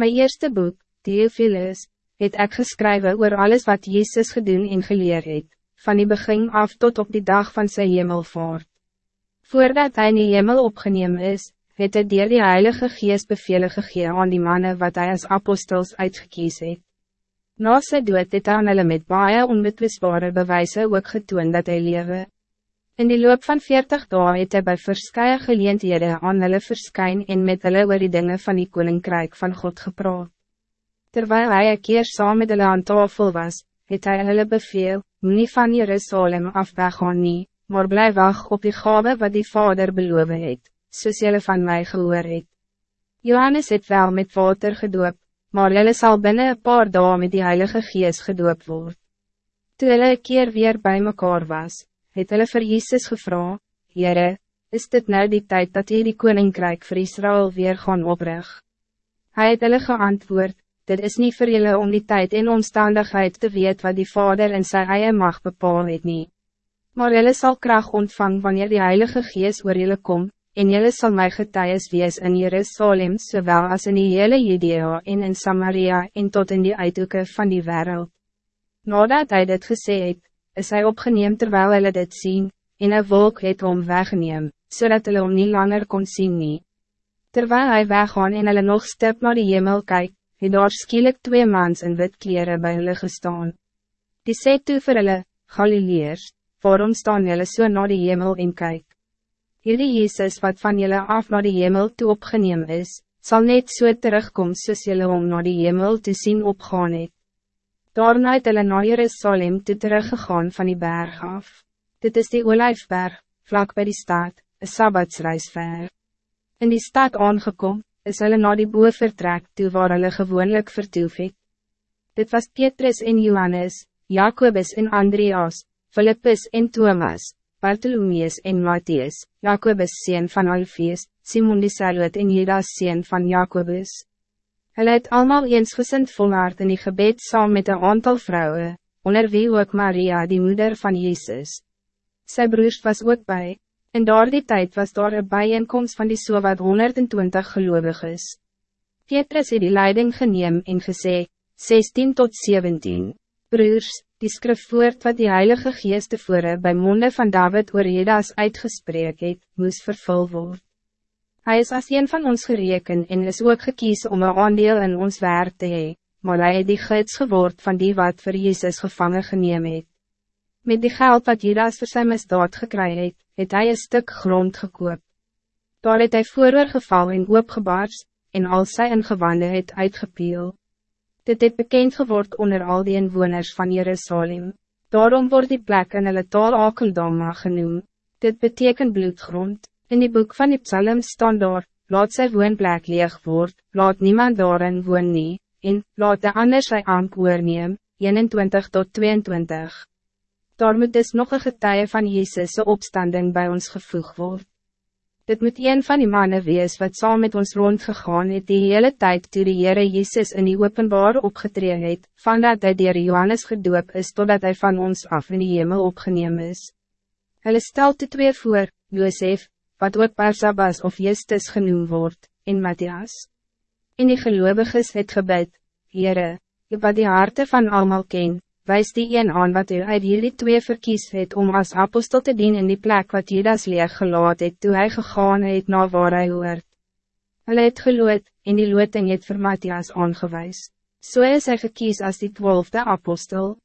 Mijn eerste boek, Theophilus, het ek geskrywe oor alles wat Jezus gedoen en geleer het, van die begin af tot op die dag van sy hemelvaart. Voordat hij in die hemel opgeneem is, het hy dier die Heilige Geest bevele gegee aan die mannen wat hij als apostels uitgekies het. Na sy dood het hy aan hulle met baie onbetwisbare bewijzen ook getoon dat hij lewe. In die loop van 40 dagen het hy by verskye geleenthede aan hulle verskyn en met hulle oor die dinge van die Koninkrijk van God gepraat. Terwijl hij een keer saam met hulle aan tafel was, het hy hulle beveel, nie van Jerusalem af weggaan nie, maar bly wacht op die gave wat die Vader beloof het soos jylle van mij gehoor het. Johannes het wel met water gedoop, maar jylle sal binnen een paar dagen met die Heilige Geest gedoop word. Toe hulle een keer weer bij mekaar was, het hulle vir Jesus gevra, Heere, is dit nou die tijd dat hy die Koninkrijk vir Israël weer gaan oprig? Hij het hulle geantwoord, dit is niet voor jullie om die tijd en omstandigheid te weet wat die Vader in sy eie mag bepaal het nie. Maar jullie zal kracht ontvang wanneer die Heilige Geest oor jullie komt, en jylle sal my getuies wees in Jerusalem zowel als in die hele Judea en in Samaria en tot in die uithoeken van die wereld. Nadat hij dit gesê het, is hij opgeneem terwijl hulle dit zien, en een wolk het om weggeneem, zodat hulle om niet langer kon zien nie. Terwijl hij weggaan en hulle nog stip naar die hemel kyk, het daar skielik twee mans in wit kleren bij hulle gestaan. Die sê toe vir hulle, Galileers, waarom staan julle so naar die hemel en kyk? Hierdie Jezus wat van jullie af naar de hemel toe opgeneem is, zal net so terugkom soos jylle om naar de hemel te zien opgaan het. Daarna het hulle na Jerusalem toe teruggegaan van die berg af. Dit is die Olijfberg, vlak bij die stad, een sabbatsreis ver. In die stad aangekom, is hulle na die boe vertrek toe waar hulle gewoonlik vertoef het. Dit was Petrus en Johannes, Jacobus en Andreas, Philippus en Thomas, Bartholomeus en Matthias, Jacobus sien van Alfees, Simon die Salot en Judas sien van Jacobus. Hulle het allemaal eensgesind volhard in die gebed saam met een aantal vrouwen, onder wie ook Maria die moeder van Jezus. Sy broers was ook bij. en daar die tijd was daar een bijeenkomst van die so wat 120 gelovig is. Petrus het die leiding geneem en gesê, 16 tot 17, broers, die skrif voort wat die Heilige Geest tevore bij monde van David oor Jedas uitgesprek het, moes vervul word. Hij is als een van ons gereken en is ook gekies om een aandeel in ons werk te hee, maar hy het die gids geword van die wat voor Jezus gevangen geneem het. Met die geld wat Jedas voor zijn misdaad gekry het, het hy een stuk grond gekoop. Daar het hy vooroor geval en oopgebaars, en al sy ingewande het uitgepeel. Dit het bekend geword onder al die inwoners van Jerusalem. Daarom wordt die plek in hulle taal Akeldama genoem. Dit betekent bloedgrond. In die boek van die psalm staan daar, laat sy woonplek leeg word, laat niemand daarin woon nie, en laat de ander sy amp oorneem, 21 tot 22. Daar moet dus nog een getuie van Jezus' opstanding bij ons gevoegd worden. Dit moet een van die mannen wees wat saam met ons rondgegaan het die hele tijd toe die Heere Jezus in die openbaar opgetree het, van dat hy dier Johannes gedoop is totdat hij van ons af in die hemel opgeneem is. Hulle stel te twee voor, Josef, wat ook Barsabas of Justus genoemd wordt, en Matthias. En die geloviges het gebed, Heere, wat die harte van allemaal ken, wijs die een aan wat u uit jullie twee verkies het om als apostel te dienen in die plek wat Judas leeg gelaat het toe hy gegaan het na waar hy hoort. Hulle het geloot, en die looting het vir Matthias aangewijs. So is hy gekies als die twaalfde apostel.